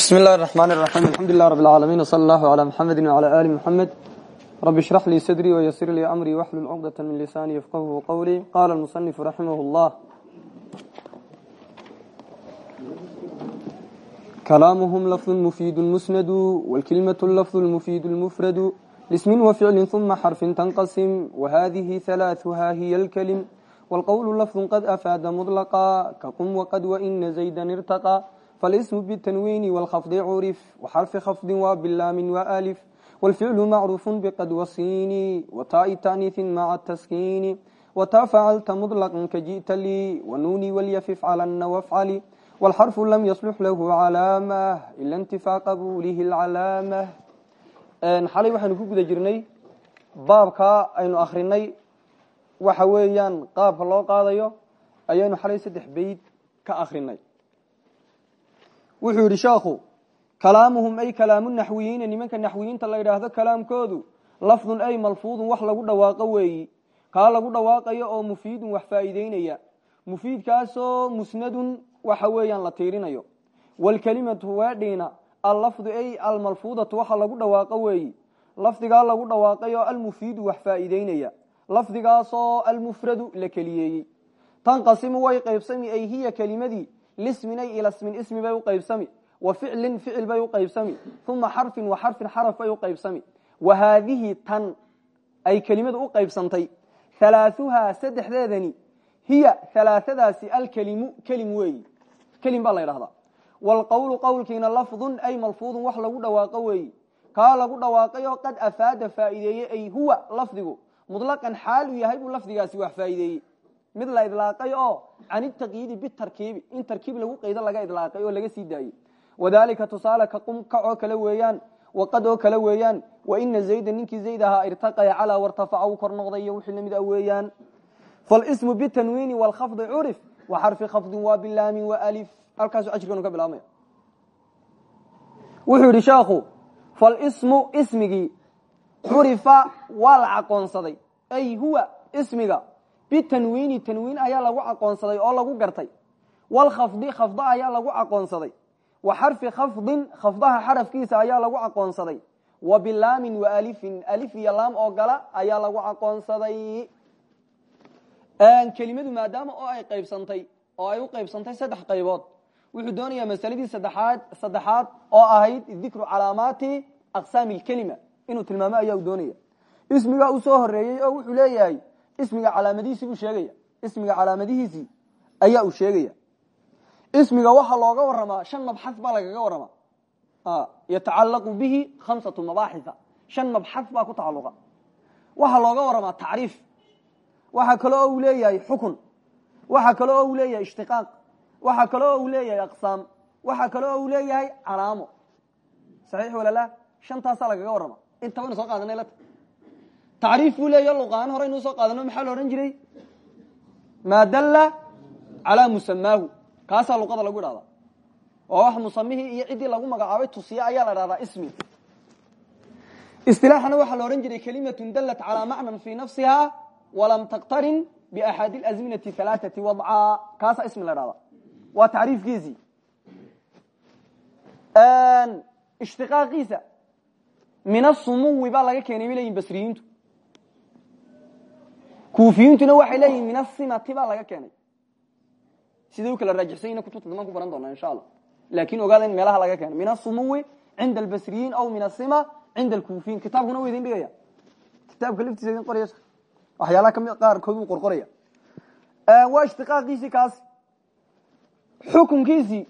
بسم الله الرحمن الرحيم الحمد لله رب العالمين وصلى الله على محمد وعلى آل محمد رب اشرح لي صدري ويسر لي أمري واحلل عقدة من لساني يفقهه قولي قال المصنف رحمه الله كلامهم لفظ مفيد مسند والكلمة اللفظ المفيد المفرد لاسم وفعل ثم حرف تنقسم وهذه ثلاثها هي الكلم والقول لفظ قد أفاد مطلقا كقم وقد وإن زيدا ارتقى falismu bitanwiini wlkhafdi curif waxarfi khafdin waa bilaamin waa alif wlficlu macruufu biqad wasiini wataai taaniiin maca taskiini wataa facalta mulaqan ka ji'ta lii wanuuni walyafi fcalanna wafcali wlxarfu lam yaslux lahu calaamah ila intifaa qabuulihi lcalaamah xalay waxaanu ku guda jirnay baabkaa aynu akrinay waxa weeyaan qaabka loo qaadayo ayaynu xalay saddex beyd ka akrinay wuxuu yidhi sheekhu kalaamuhum ay kalaamu naxwiyiina nimanka naxwiyiinta la yidhaahdo kalaamkoodu lafdun ay malfuudun wax lagu dhawaaqo weeyi. Kaa lagu dhawaaqayo oo mufiidun wax faa'iideynaya mufiidkaasoo musnadun waxa weeyaan la tiirinayo. Waalkelimatu waadhiina allafdu ay almalfuudatu waxa lagu dhawaaqo weeyi. Lafdigaa lagu dhawaaqay oo almufiidu wax faa'iideynaya lafdigaasoo almufradu la keliyeeyey. Tanqasimu way qaybsami ay hiya kelimadii lismin ay ilasmin ismi bay u qaybsami wa ficlin ficil bay u qaybsami uma xarfin wa xarfin xaraf bay u qaybsami. Wa haadihi tan ay kelimadu u qaybsantay halaahuhaa saddexdeedani hiya halaaadaasi alkelimu kelim weeyi. Kelim baa la ydhahdaa wlqowlu qowlkiina lafdun ay malfuudun wax lagu dhawaaqo weeyi. Kaa lagu dhawaaqay oo qad afaada faa'iideeyey ay huwa lafdigu mutlaqan xaalu yahay buu lafdigaasi wax mid la idlaaqay oo can itaqyiidi bitarkiibi in tarkiib lagu qaydo laga idlaaqay oo laga sii daayey wadalika tusaale ka qum kac oo kale weeyaan waqad oo kale weeyaan wa ina zayda ninkii zayd ahaa irtaqaya calaa wartafaca u kor noqday iyo wixii la mid a weeyaan. Falsmu bitanwiini wlkhafdi curif wa xarfi khafdin waa bilaamin walif halkaasu ajirkanu ka bilaabmaya. Wuxuu yidhi sheekhu falsmu ismigii curifa waa la caqoonsaday ay huwa ismiga bitanwiini tanwiin ayaa lagu caqoonsaday oo lagu gartay. Walkhafdi khafda ayaa lagu caqoonsaday wa xarfi khafdin khafdaha xarafkiisa ayaa lagu caqoonsaday wa bilaamin wa alifin alif iyo laam oo gala ayaa lagu caqoonsaday kelimadu maadaama oo ay qaybsantay oo ay u qaybsantay saddex qaybood. Wuxuu doonayaa masaladii saddexaad saddexaad oo ahayd dikru calaamaati aqsaami lkelima inuu tilmaamo ayaa u doonaya. Ismiga uu soo horeeyey oo wuxuu leeyahay ismiga calaamadihiisii buu sheegaya. Ismiga calaamadihiisii ayaa uu sheegaya. Ismiga waxaa looga waramaa shan mabxad baa lagaga waramaa yatacalaqu bihi khamsatu mabaaxitha shan mabxad baa ku tacaluqa waxaa looga waramaa tacriif. Waxaa kale oo uu leeyahay xukun. Waxaa kale oo uu leeyahay ishtiqaaq. Waxaa kale oo uu leeyahay aqsaam. Waxaa kale oo uu leeyahay calaamo. Saxiix walala shantaasaa lagaga warrama. Intabaynu soo qaadanay lata tacriif buu leeya luqaan hore inuu soo qaadano maxaa la odhan jiray? Maa dalla calaa musamaahu kaasaa luqada lagu idhahdaa waa wax musamihii iyo ciddii lagu magacaabay tusiye ayaa la dhahdaa ismi. Istilaaxana waxaa la odhan jiray kelimatun dallat calaa macnan fii nafsiha walam taqtarin biaxaadi azminati alaaati wadca kaasaa ismi la dhahdaa waa tacriifkiisii ishtiqaaqiisa min asumuwi baa laga keenay bay leyihin basriyiintu kuufiyintuna waxay leeyihiin min asimati baa laga keenay. Siday u kala raajixsanyina kutubta damaan ku baran doonaa insha allah laakin ogaada in meelaha laga keenay. Min asumuwi cinda albasriyiin aw min asima cinda alkuufiyin kitaabkuna wa idin dhigaya kitaabka laftiisa idin qoraya waxyaalaha kami qaarkood uu qorqoraya. Waa ishtiqaaqiisii kaas. Xukunkiisii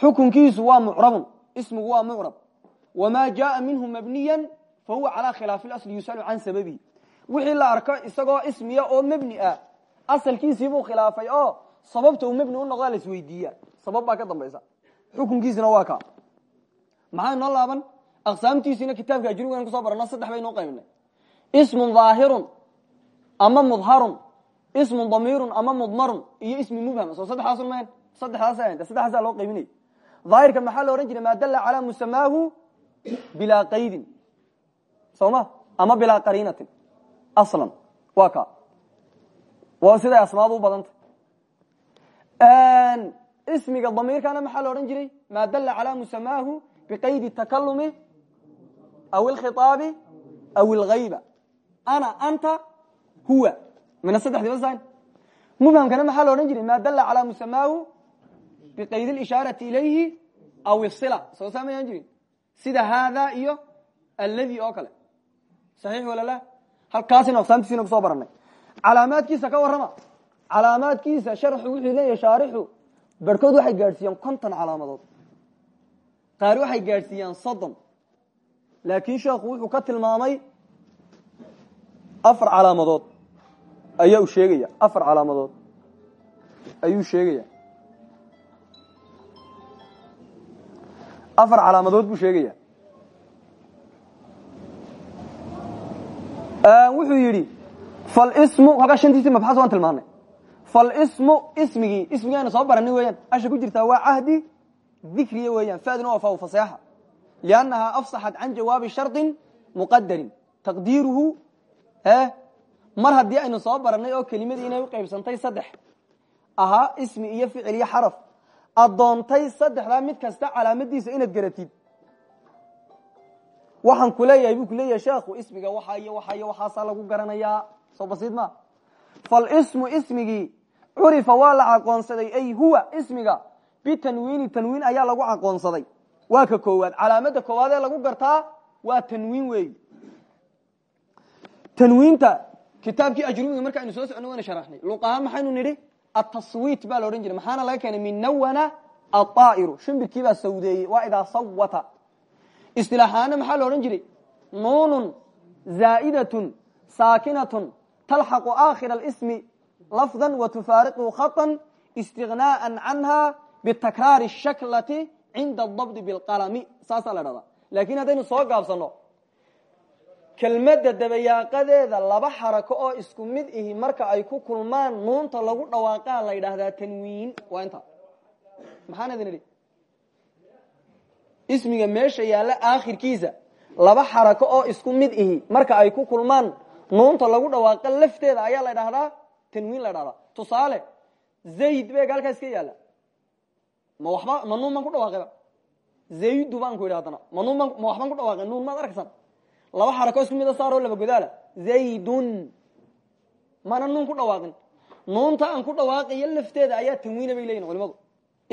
xukunkiisu waa mucrabun. Ismigu waa mucrab. Wamaa jaaa minhu mabniya fahuwa calaa khilaafi asli yusalu can sababihi wixii la arko isagoo ismiya oo mebni ah. Asalkiisiibuu khilaafay oo sababta uu mebni u noqdaa la isweydiiya sabab baa ka dambaysa. Xukunkiisina waa ka. Maxaa noo laaban? Aqsaamtiisiina kitaabka ajrugan ku soo barano saddex bay noo qaybinay. Ismun daahirun ama mudharun ismun damiirun ama mudmarun iyo ismi mubham. Soo saddexaasun mayn saddexdaas saddexdaasa loo qaybinay daahirka maxaa la odhan jiray? Maa dalla musamaahu bilaa qaydin. Soo ma? Ama bilaa qariinatin aslan. Waa ka. Waa siday asmaadu u badanta. Ismiga damiirkana maxaa la odhan jiray? Maa dalla calaa musamaahu biqaydi takalumi aw ilkhiaabi aw ilgayba ana anta huwa. Mina saddexdiiba san mubhamkana maxaa la odhan jiray? Maa dalla calaa musamaahu biqayd lishaarati ilayhi aw isila soo saamayaan jirin. Sida haada iyo alladii oo kale. Saxiix wala la halkaasina aqsaamtiisina ku soo baranay. Calaamaadkiisa ka warrama. Calaamaadkiisa sharxu wuxuu leeyahay shaarixu barhkood waxay gaadhsiiyaan konton calaamadood. Qaar waxay gaadhsiiyaan soddon. Laakiin sheekhu wuxuu ka tilmaamay afar calaamadood. Ayaa u sheegaya afar calaamadood. Ayuu sheegaya. Afar calaamadood buu sheegaya wuxuu yidhi falsmu halkaa shantiisi mabxas waan tilmaanay falsmu ismigii aynu soo baranay weeyaan. Asha ku jirtaa waa cahdi dikriya weeyaan fadina waa faaw faseexa liannahaa afsaxat can jawaabi shardin muqadarin taqdiiruhu mar haddii aynu soo baranay oo kelimadii inay u qaybsantay saddex ahaa ismi iyo ficil iyo xaraf addoontay saddexdaa mid kasta calaamadiisa inaad garatid waxaan ku leeyahay buu kuleeyahay sheekhu ismiga waxa iyo waxa iyo waxaasaa lagu garanayaa. Soo basiid ma falsmu ismigii curifa waa la aqoonsaday. Ay huwa ismiga. Bitanwiini tanwiin ayaa lagu aqoonsaday. Waa ka koowaad. Calaamada koowaad ee lagu gartaa waa tanwiin weey. Tanwiinta kitaabkii ajrumiga marka aynu soo socno waana sharaxnay. Luqahaan maxaynu nidhi? Ataswiit baa la odhan maxaana laga keenay min nawana aaa'iru shimbirkii baa sawdeeyey. Waa idaa sawata isilaaxaana maxaa la odhan jiray? Nuunun zaa'idatun saakinatun talxaqu aakhira alismi lafdan wa tufaariqu khatan istignaa'an canha bitakraari shaklati cinda adabdi bilqalami. Saasaa la dhahdaa laakiin haddaynu soo gaabsanno kelmadda dabayaaqadeeda laba xarako oo isku mid ihi marka ay ku kulmaan nuunta lagu dhawaaqaa la yidhaahdaa tanwiin. Waa inta maxaan ismiga meesha yaalla aakhirkiisa. Laba xarako oo isku mid ihi. Marka ay ku kulmaan nuunta lagu dhawaaqa lafteeda ayaa la dhahdaa tanwiin la dhahdaa tusaale zayd beeg halkaas ka yaalla. Ma waba ma nuun baan ku dhawaaqayba zaydu baan ku idhi ma baan ma waxbaan ku dhawaaqay? Nuun maad arkaysan laba xarako isku mida saaroo laba godaala. Zaydun. Mana nuun ku dhawaaqin. Nuunta aan ku dhawaaqayo lafteeda ayaa tanwiina bay leyihin culimadu.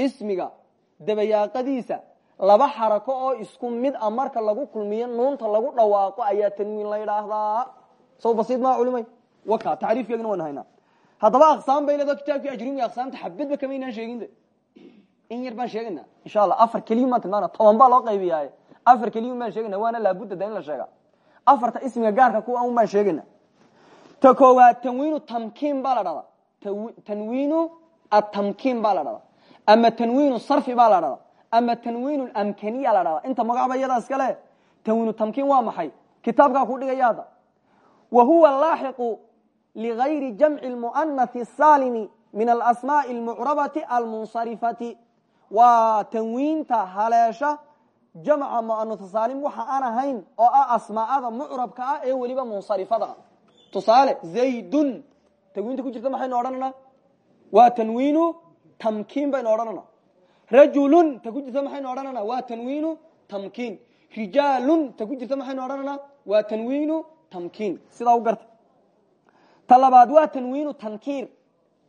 Ismiga dabayaaqadiisa laba xarako oo isku mid a marka lagu kulmiyo nuunta lagu dhawaaqo ayaa tanwiin la ydhaahdaa sow basiid maa culimay? Waka tacriifkeegina waan haynaa haddaba aqsaam bay leedo kitaabkii ajrumiga aqsaamta xabadba kamaynaan sheegin in yar baan sheegayna insha allah afar keliyun baan tilmaana toban baa loo qaybiyaaye. Afar keliyun baan sheegayna waana laabudda da in la sheega. Afarta ismiga gaarka kuwa un baan sheegayna. Ta koowaad tanwiinu tamkiin baa tanwiinu atamkiin baa ama tanwiinu sarfi baa ama tanwiin amkaniya la dhahdaa inta magacba iyadaa iskale tanwiinu tamkiin waa maxay? Kitaabkaa ku dhigaya wa huwa laaxiqu ligayri jamci lmu'anathi saalimi min alasmaa'i almucrabati almunsarifati. Waa tanwiinta haleesha jamca mu'anathu saalim waxa aan ahayn oo ah asmaa'ada mucrabka ah ee weliba munsarifada. Ah tusaale tanwiinta ku jirta maxaynu odhanana waa tanwiinu tamkiin baynu odhanana rajulun ta ku jirta maxaynu odhanana waa tanwiinu tamkiin. Rijaalun ta ku jirta maxaynu odhanana waa tanwiinu tamkiin. Sidaa u garta. Ta labaad waa tanwiinu tankiir.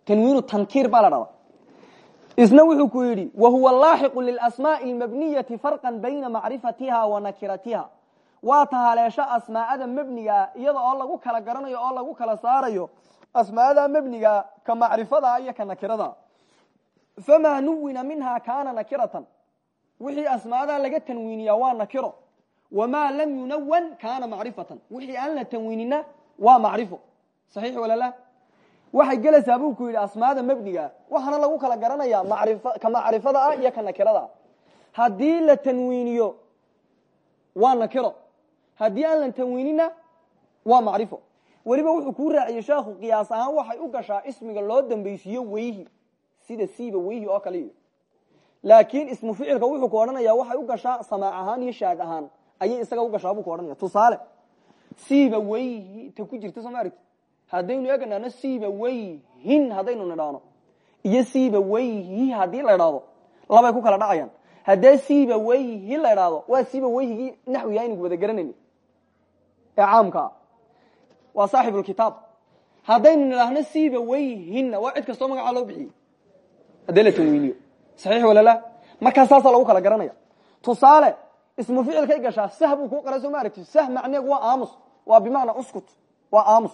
Tanwiinu tankiir baa la dhahdaa isna wuxuu ku yidhi wa huwa laaxiqu lilasmaa'i almabniyati farqan bayna macrifatiha wa nakiratiha. Waa ta haleesho asmaa'ada mebnigaa iyada oo lagu kala garanayo oo lagu kala saarayo asmaa'ada mebniga ka macrifada iyo ka nakirada famaa nuwina minha kaana nakiratan wixii asmaada laga tanwiiniyaa waa nakiro wamaa lam yunawan kaana macrifatan wixii aan la tanwiinina waa macrifo saxiix walala waxay gelaysaa buu ku yidhi asmaada mebniga waxaana lagu kala garanaya ka macrifada ah iyo ka nakirada ah haddii la tanwiiniyo waa nakiro haddii aan la tanwiinina waa macrifo weliba wuxuu kuu raaciyey sheekhu qiyaas ahaan waxay u gashaa ismiga loo dambaysiiyo weyhi sida siiba weyhi oo kale. Laakiin ismu ficilka wuxuu ku odhanaya waxay u gashaa samaac ahaan iyo shaad ahaan. Ayay isaga u gashaa buu ku odhanaya tusaale siiba weyhi ta ku jirta soo ma aragti? Haddaynu eeganaano siiba weyhin haddaynu nidhaano iyo siiba weyhi haddii la idhaahdo labay ku kala dhacayaan. Haddee siiba weyhi la idhaahdo waa siiba weyhigii naxwiga aynu wada garanayni ee caamkaa waa saaxibulkitaab haddaynu nidhaahno siiba weyhinna waa cid kastoo magacaa loo bixiyey haddee la tanwiiniyo saxiix walala markaa saasaa lagu kala garanaya. Tusaale ismu ficilkay gashaa sah buu kuu qara soo sah macneegu waa aamus waa bimacnaa uskut waa aamus.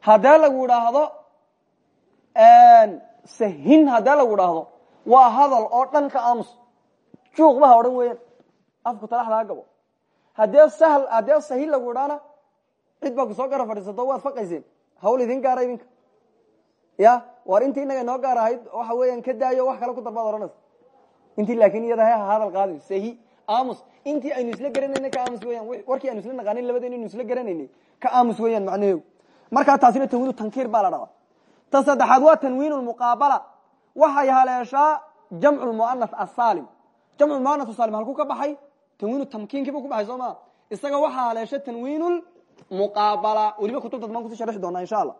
Haddee lagu idhaahdo sahin haddee lagu idhaahdo waa hadal oo dhan aamus. Juuq maha odhan weeyaan afku talaxdaa gabo. Haddee sahl haddee sahin lagu idhaana cid baa soo gara fadhiisato waad hawl idin gaara idinka ya war intii inaga inoo gaar ahayd waxa weeyaan ka daayo wax kale ku darbaad odhanaysa intii laakin iyada ha hadal qaadi sahi aamus. Intii aynu isla garanayna ka aamus weyan warkii aynu isla naqaanin labadeen aynu isla garanaynay ka aamus weeyaan macnaheegu markaa taasina tanwiinu tankiir baa la dhadaa ta saddexaad waa tanwiin muqaabala. Waxay haleeshaa jamcu muanas asaalim jamcu muanas asaalim halkuu ka baxay? Tanwiinu tamkiinkiibu ku baxay soo maa isaga waxaa haleesha tanwiin muqaabala. Weliba kutubta dambaan kusi sharxi doonaa insha allah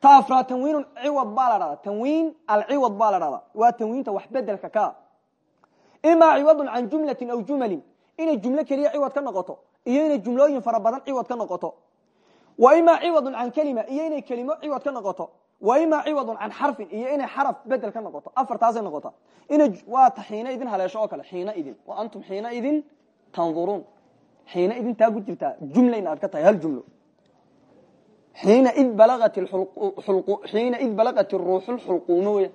ta afraad tanwiin ciwad baa la dhahdaa tanwiin alciwad baa la dhahdaa waa tanwiinta wax bedelka ka. Imaa ciwadun can jumlatin aw jumalin. Inay jumlo keliya ciwad ka noqoto. Iyo inay jumlooyin fara badan ciwad ka noqoto. Wa imaa ciwadun can kelima. Iyo inay kelimo ciwad ka noqoto. Wa imaa ciwadun can xarfin. Iyo inay xaraf bedel ka noqoto. Afartaasay noqota waata xiina idin haleesho oo kale. Xiina idin. Wa antum xiina idin tanduruun xiina idin taa ku jirtaa. Jumla in aad ka tahay. Hal jumlo xiina id balaqat ruuxu lxulquumo weya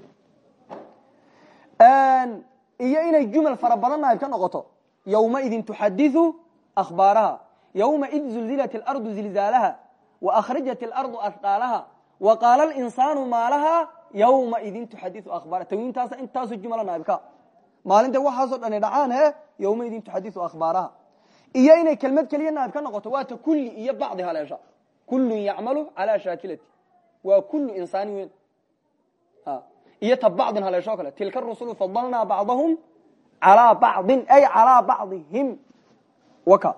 iyo inay jumal fara badan naayb ka noqoto yowmaidin tuxadiu ahbaaraha yowmaid zulzilat اlardu zilzaalaha waakhrajat اlardu ahqaalaha wa qaala linsaanu maalaha yowmaidin tuxadiu ahbaaraha tanwiintaasa intaasu jumla naayibka maalinta waxaasoo dhani dhacaan he yowmaidin tuxadiu ahbaaraha iyo inay kelmad keliya naayib ka noqoto waata kulli iyo bacdi haleesha kullun yacmalu calaa shaakilati waa kullu insaani weyn iyo ta bacdin haleesho kale tilka rusulu fadalnaa bacdahum calaa bacdin ay calaa bacdihim waka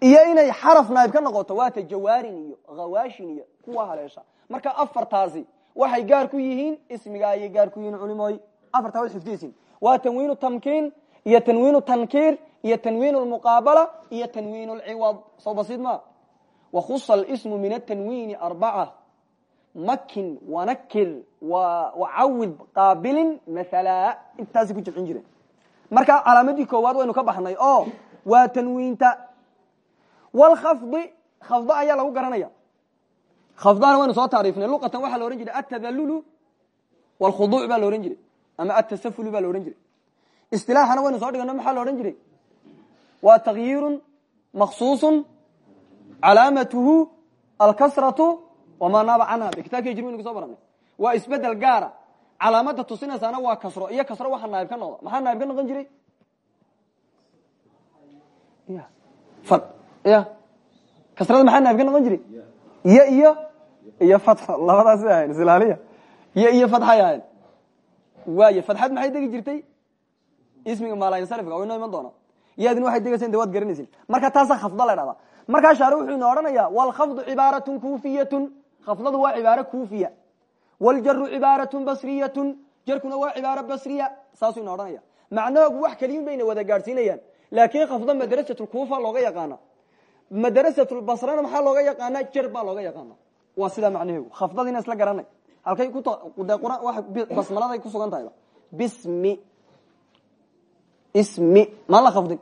iyo inay xaraf naayib ka noqoto waata jawaarin iyo hawaashin iyo kuwa haleesha marka afartaasi waxay gaar ku yihiin ismiga ayay gaar ku yihiin culimooy afartaa wad xifdiyeysin waa tanwiinu tamkiin iyo tanwiinu tankiir iyo tanwiin lmuqaabala iyo tanwiin lciwad soo basiid ma wakhusa alsmu min atanwiini arbaca makin wanakir wacawid qaabilin maala intaasi ku jibcin jireen marka calaamadii koowaad waynu ka baxnay oo waa tanwiinta wlkhafdi khafdo ayaa lagu garanaya khafdana waynu soo taariifnay luqatan waxaa la ohan jiray atadalulu wlkhuduuc baa la ohan jiray ama atasafulu baa la ohan jiray istilaaxana waynu soo dhigano maxaa la odhan jiray waa takyiirun maksuusun calaamatuhu alkasratu wamaa naaba canha. De kitabka jrminu kuso baranay waa isbeddel gaara calaamada tusinaysaana waa kasro iyo kasro waxa naayib ka noqda. Maxaa naayib ka noqon jiray? Ya kasrada maxaa naayib ka noqon jiray? Iyo iyo iyo fatxo labadaas ahayn islaaliya. Iyo iyo fatxay ahayn. Waay fatxad maxay degi jirtay? Ismiga maalansarifka way noo iman doona yadin waxay degaysa de waad marka taasaa khafda la markaa shaare wuxuu ina odhanaya wlkhafdu cibaaratun kuufiyatun. Khafdadu waa cibaaro kuufiya. Wljaru cibaaratun basriyatun. Jarkuna waa cibaaro basriya. Saasuu ina odhanaya wax keliyin bayna wada gaadhsiinayaan. Laakiin khafda madrasat kuufa looga yaqaana madrasat basrana maxaa looga yaqaana jar baa looga yaqaana waa sidaa macnaheegu. Khafdadiina isla garanay. Halkay basmaladay ku sugan tahay bismi. Ismi. Maan la khafdin.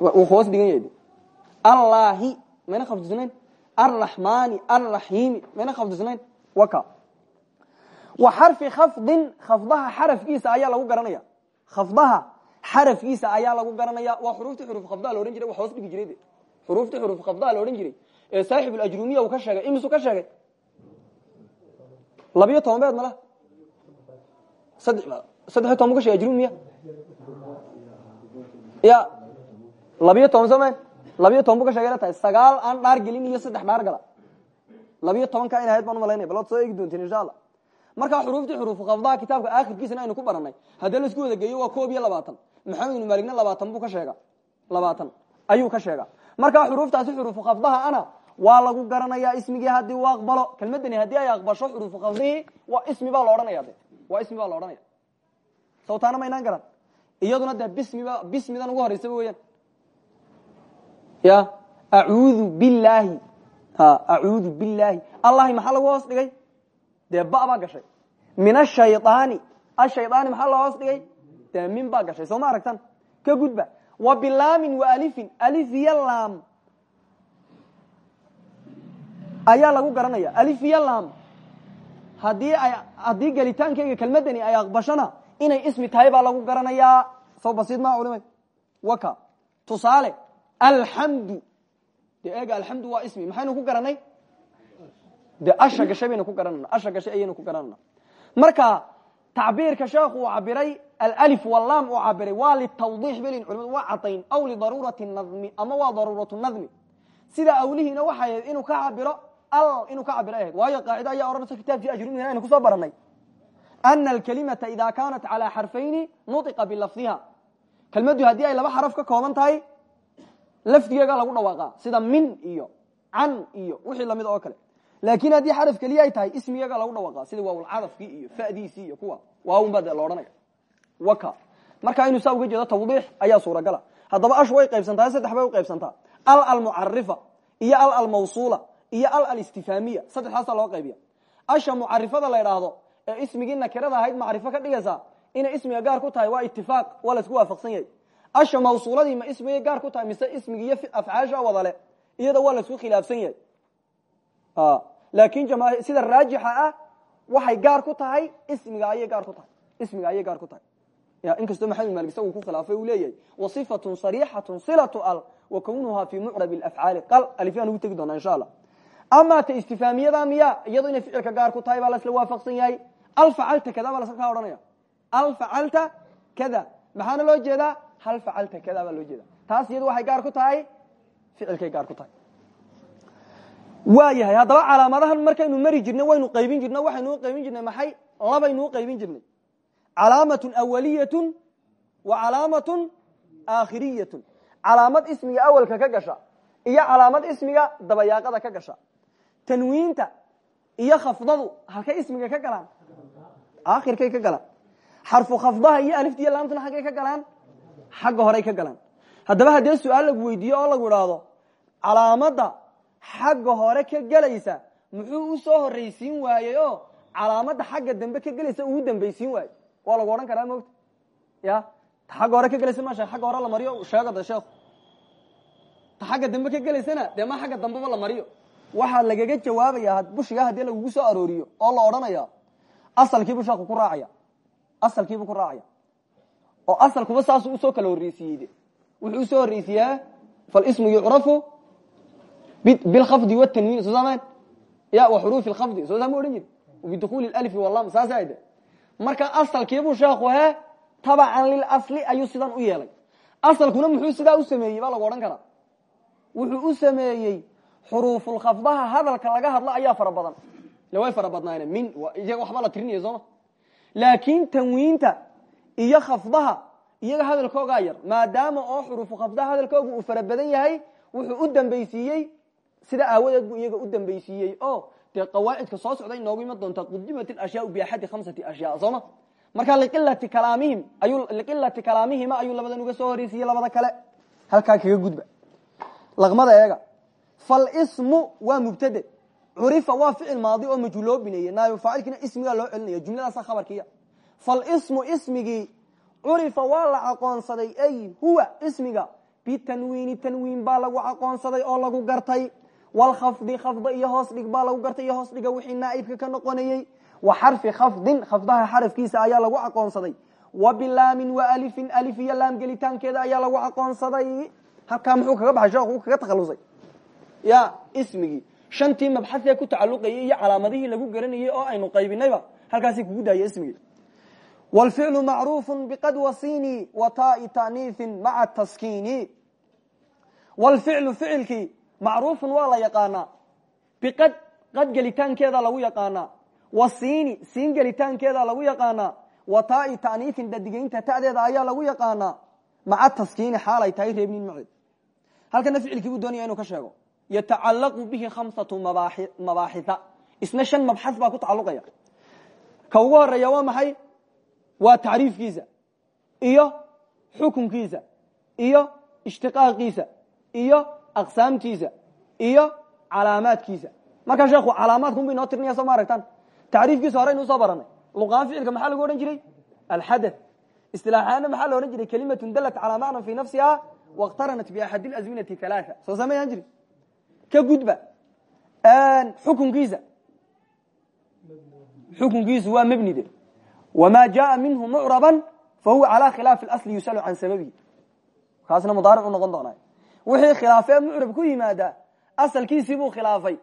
Hoos dhigan yahay allahi. Mayna khafdisnayn arraxmaani arraxiimi mayna khafdisnayn waka. Wa xarfi khafdin khafdaha xarafkiisa ayaa lagu garanaya. Khafdaha xarafkiisa ayaa lagu garanaya. Waa xuruuftii xuruf khafdaha la jiray wax hoos dhigi jiray de xuruf khafdaha la jiray. Ee saaxib alajrumiya uu ka sheegay imisu ka sheegay. Labiyo toban mala saddex saddexiyo toban bu ka shegay ajrumiya ya labiyo toban soo labiyo toban bu ka sheegayna tahay sagaal aan dhaar gelin iyo saddex dhaar gala. Labiyo tobanka in baan u malaynaya bal waad soo eegi doontiin insha allah markaa xuruuftii xuruufu khafdaha kitaabka aakhirkiisana aynu ku baranay haddii la isku wada geeyo waa koob iyo labaatan. Maxamed ibnu maaligna labaatan buu ka sheega. Labaatan. Ayuu ka sheega markaa xuruuftaasi xuruufu khafdaha ana waa lagu garanaya ismigii haddii uu aqbalo. Kelmadani haddii ay aqbasho xuruufu khafdihi waa ismi baa de waa ismi baa laodhanaya sawtaana maynaan garan. Iyaduna dee bismiba bismidan ugu horeysaba weeyaan ya acuudu billahi. Ha acuudu billahi. Allahi maxaa lagu hoos dhigay? Dee ba baa gashay. Min ashayطaani ashayطaani maxaa loo hoos dhigay? Dee min baa gashay. Soo ma aragtan? Ka gudba wa bilaamin wa alifin. Alif iyo laam. Ayaa lagu garanaya. Alif iyo laam. Hadii ay haddii gelitaankeyga kelmadani ay aqbashona inay ismi tahay baa lagu garanayaa. Saw basiid maa culimay waka. Tusaale alxamdu de eega alxamdu waa ismi. Maxaynu ku garanay de asha gashay ku garanana asha gashay ku garanana marka tacbiirka sheekhu uu cabiray alif walaam uu cabiray waa litawdiix belin culimadu waa cadayn aw lidaruurati nadmi ama waa daruuratu nadmi. Sida awlihiina waxay ahayd inuu ka cabiro al inuu ka cabiro ay ahayd. Waayo qaacida ayaa odhanaysa kitaabkii ajrumi aynu ku soo baranay ana alkalimata ida kanat calaa xarfayni nuطiqa bilafdiha. Kelmaddu haddii ay laba xaraf ka kooban lafdigeega lagu dhawaaqa sida min iyo can iyo wixii la mid oo kale. Laakin haddii xaraf keliya ay tahay ismigeega lagu dhawaaqa sida waawlcadafkii iyo fadiisii iyo kuwa waawun baa de la odhanaya. Waka. Marka inuu saa uga jeedo tawdiix ayaa suuragala. Haddaba ashu way qaybsantahay saddex bay uqaybsantaa al almucarifa iyo al almawsuula iyo al alistifhaamiya saddexdaasa loo qaybiya asha mucarifada la idhaahdo ee ismigii nakirada ahayd macrifo ka dhigaysa inay ismiga gaar ku tahay waa itifaaq waa la isku waafaqsan yahay asha mawsuuladii ma ismigay gaar ku tahay mise ismigi iyo afcaasha wadale iyada waa la isku khilaafsan yahay. Laakin sida raajixa ah waxay gaar ku tahay ismiga ayay gaar ku tahay. Ismiga ayay gaar ku tahay. Inkastoo maxamed malik isagu ku khilaafay uu leeyahay wasifatun sarixatu silatu al wa kawnuha fi mucrab afcaali. Qal alifyaan ugu tegi doonaa insha allah. Ama ta istifaamiyada miya iyado inay ficilka gaar ku tahay baa lasla waafaqsan yahay. Al facalta kada baa laska kaa odhanaya. Al facalta kada. Maxaana loo jeedaa hal facalta kada baa loo jeeda taas iyadu waxay gaar ku tahay ficilkay gaar ku tahay. Waa yahay haddaba calaamadahan markaynu mari jirnay waynu qaybin jirna waxaynu qaybin jirnay maxay? Labaynu u qaybin jirnay. Calaamatun awaliyatun wa calaamatun aakhiriyatun. Calaamad ismiga awalka ka gasha iyo calaamad ismiga dabayaaqada ka gasha. Tanwiinta iyo khafdadu halkay ismiga ka galaan aakhirkay ka galaan. Xarfu khafdaha iyo alifta iyo laamtuna xaggay ka galaan xagga horey ka galaan. Haddaba haddee su'aal lagu weydiiyo oo lagu idhaahdo calaamada xagga hore ka gelaysa muxuu u soo horraysiin waayey oo calaamada xagga dambe ka gelaysa uu dambaysiin waaye waa lagu odhan karaa mogta ya? Xagga hore ka gelaysa masha xagga hore la mariyo sheega ta xagga dambe ka gelaysana dee ma xagga dambeba la mariyo? Waxaa lagaga jawaabaya bushiga haddii lagugu soo arooriyo oo la odhanaya asalkiibu sheekhu ku raacaya. Asalkiibu ku raacaya oo asalkuba saasuu u soo kala horreysiiyey wuxuu u soo horreysiyaa falismu yucrafu bilkhafdi wtanwiin soo saamayn ya wa xuruufi lkhafdi soo saama odhan jiri bidukuli alifi walam saasa de marka asalkiibuu sheekhu he tabacan lilasli ayuu sidan u yeelay. Asalkuna muxuu sidaa u sameeyey baa lagu odhan karaa. Wuxuu u sameeyey xuruufulkhafdaha hadalka laga hadlo ayaa fara badan. Way fara badnaayen min iyaga waxbaa la tirinaya sooma laakin tanwiinta iyo khafdaha iyaga hadalkoogaa yar maadaama oo xuruufu khafdaha hadalkooga uu fara badan yahay wuxuu u dambaysiiyey sida aawadeed buu iyaga u dambaysiiyey. O dee qawaacidka soo socday noogu iman doontaa qudimat ashyaa biaxadi khamsati ashyaa sooma marka liqilati kalaamihim ayuu labadan uga soo horeysiiyey labada kale. Halkaa kaga gudba. Laqmada eega. Falsmu waa mubtade. Curifa waa ficil maadi oo majhuuloo bineeye naayo faacilkiina ismigaa loo celinaya jumladaasa khabarkiya falsmu ismigii curifa waa la aqoonsaday ay huwa ismiga. Bitanwiini tanwiin baa lagu aqoonsaday oo lagu gartay. Walkhafdi khafda iyo hoos dhig baa lagu gartay iyo hoos dhiga wixii naaibka ka noqonayey wa xarfi khafdin khafdaha xarafkiisa ayaa lagu aqoonsaday. Wa bilaamin wa alifin alif iyo laam gelitaankeeda ayaa lagu aqoonsaday. Halkaa muxuu kaga baxay sheekhu kaga takhalusay. Ya ismigii shantii mabxaee ku tacaluqayay iyo calaamadihii lagu garanayey oo aynu qaybinayba halkaasay kugu daaya ismigii wlficlu macruufu biqad wasini wa taai taaniiin maca taskiini wlficlu ficilkii macruufun waa la yaqaanaa biqad qad gelitaankeeda lagu yaqaanaa wasiini siin gelitaankeeda lagu yaqaanaa wa taai taaniiin dhadigeynta tadeeda ayaa lagu yaqaanaa maca taskiini xaalay tahay reebnin maceed halkana ficilkii buu doonaya inuu ka sheego yatacalaqu bihi khamsatu mabaaxitha isna shan mabxad baa ku tacaluqaya ka waa tacriifkiisa iyo xukunkiisa iyo ishtiqaaqiisa iyo aqsaamtiisa iyo calaamaadkiisa. Markaa sheekhu calaamaadkaun bay noo tirnaya soo ma aragtaan? Tacriifkiisa horeaynu u soo baranay. Luqaan ficilka maxaa lagu odhan jiray? Alxadath istilaaxaana maxaa la odhan jiray? Kelimatun dallat calaa macnan fii nafsiha wakhtaranat biaxadi lazminati alaaa soo samayaan jiri. Ka gudba. Xukunkiisa. Xukunkiisu waa mebnide wma jaa minhu mucraban fahuwa calى khilaafi اasli yusal can sababihi kaasna mudaaric u noqon doona wixii khilaafee mucrab ku yimaada asalkiisii buu khilaafay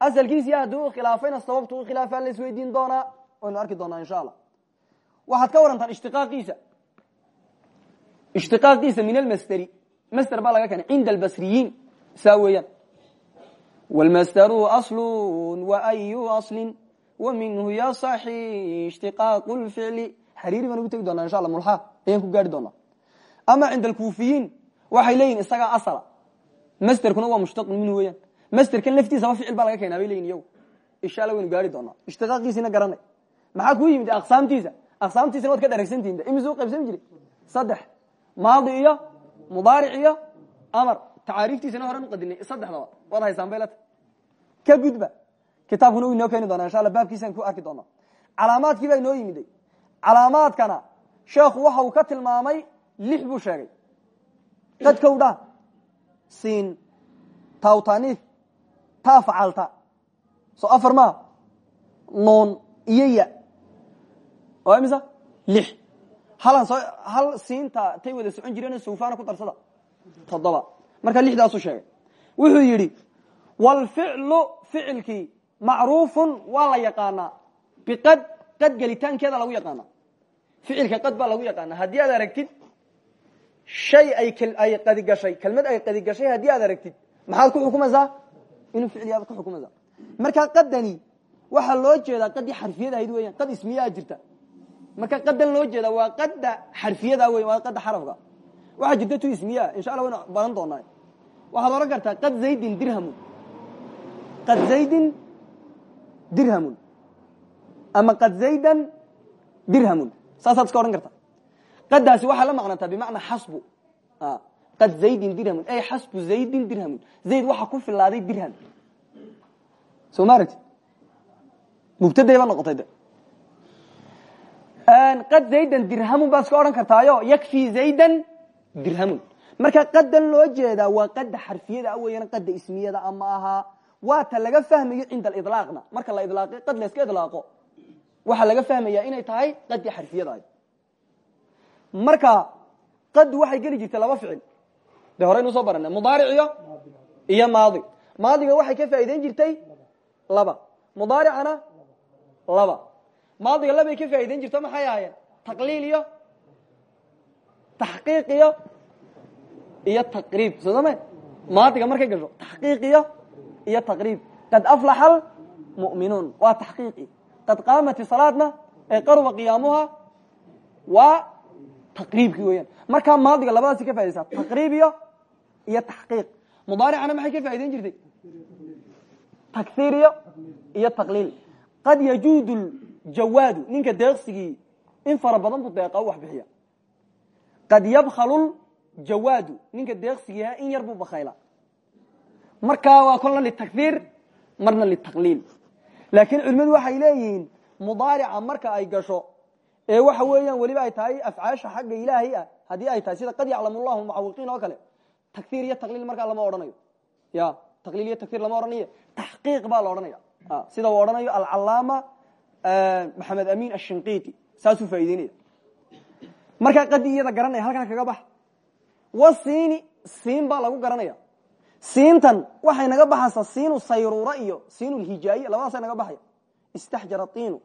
asalkiisii haddii u khilaafayna sababtu u khilaafaa laisweydiin doonaa waynu arki doonaa insha allah waxaad ka warantaan ishtiqaaqiisa ishtiqaaqiisa min almasderi masder baa laga keenay cinda albasriyiin saa weeyaan wlmasderu aslu wayu aslin waminhu yasaxi ishtiqaaqu lficli xariiri baan ugu tegi doonaa insha alla mulxa. Ayaan ku gaari doonaa. Ama cinda alkuufiyiin waxay leeyihiin isagaa asala. Masderkuna waa mushtaqun minhu weeyaan. Masderkan laftiisaba ficil baa laga keenaa bay leyihin iyagu. Insha alla waynu gaari doonaa. Ishtiqaaqiisina garanay. Maxaa kuu yimid aqsaamtiisa? Aqsaamtiisana waad ka dharagsantihinta imisuu qaybsami jiray? Saddex. Maadi iyo mudaaric iyo amar. Tacaariiftiisana horan uqadinay saddexdaba waad haysaan baylata ka gudba kitaabkuna u inoo keeni doona insha alla baabkiisaan ku arki doonaa. Calaamaadkii baa inoo yimiday calaamaadkana sheekhu waxa uu ka tilmaamay lix buu sheegay. Qad kowdha siin tawtaniif taa facalta soo afar maa noon iyo ya oo imisa? Lix. Halan soo hal siinta tay wada socon jireen suufaana ku darsada? Toddoba. Markaa lixdaasuu sheegay. Wuxuu yidhi walficlu ficilkii macruufun waa la yaqaanaa. Biqad qad gelitaankeeda lagu yaqaana ficilka qad baa lagu yaqaana haddii aad aragtid shay ay ay qadigashay kelmad ay qadigashay haddii aad aragtid maxaad ku xukumaysaa inuu ficilyaad ku xukumaysaa markaa qadani waxaa loo jeedaa qadii xarfiyad ahayd weeyaan. Qad ismiyaa jirta. Marka qadan loo jeeda waa qada xarfiyada wey waa qada xarafka. Waxaa jirta tu ismiyaa insha alla waynu baran doonaa. Waxaad ohan kartaa qad zaydin dirhamun. Qad zaydin dirhamun. Ama qad zaydan dirhamun. Saasaad iska odhan karta. Qadaasi waxaa la macnantaa bimacnaa xasbu. Qad zaydin dirhamun. Ay xasbu zaydin dirhamun. Zayd waxaa ku filaaday dirham. Soo ma aragti mubtaday ba noqotay de. Qad zaydan dirhamun baad iska odhan kartaayo yakfi zaydan dirhamun. Marka qadan loo jeedaa waa qada xarfiyada weeyaan qada ismiyada ama ahaa waa ta laga fahmayo cinda alilaaqna marka la ilaaqo qad la iska ilaaqo waxaa laga fahmaya inay tahay qadii xarfiyada ahayd marka qad waxay geli jirtay laba ficil. De horeynu soo barana mudaaric iyo maadi. Maadiga waxay ka faa'ideyn jirtay laba. Mudaaricana laba. Maadiga labay ka faa'ideyn jirto maxay ahaayeen? Taqliil iyo taxqiiq iyo taqriib. Soo maadiga markay gasho taxqiiq iyo iyo taqriib. Qad aflaxa almu'minuun waa taxqiiqi qad qaamati salaadna ee qaruba qiyaamuha waa taqriibkii weeyaan. Markaa maadiga labadaasi ka faidaysaa taqriib iyo iyo taxqiiq mudaaricana maxay ka faa'ideyn jirtay? Takhiir iyo taqliil. Qad yajuudu ljawaadu ninka deeqsigii in fara badan buu deeqa u wax bixiya qad yabkhalu ljawaadu ninka deeqsigiiha in yar buu bakayla markaa waa kolna litakhiir marna litaqliil laakiin culimadu waxay leeyihiin mudaarica marka ay gasho ee waxa weeyaan weliba ay tahay afcaasha xagga ilaahay ah. Haddii ay tahay sida qad yaclamu llahu mucawiqiin oo kale iyo taqliil markaa lama odhanayo. Ya taqliil iyo takhiir lama odhanayo. Taxqiiq baa la sida uu odhanayo alcalaama maxamed amin ashinqiti saasuu faa'ideynaya markaa qadi iyada garanaya halkan kaga bax. Wa siin baa lagu garanaya siintan waxay naga baxaysaa siinu sayruura iyo siinu lhijaaye labadaasa naga baxaya istaxjara iinu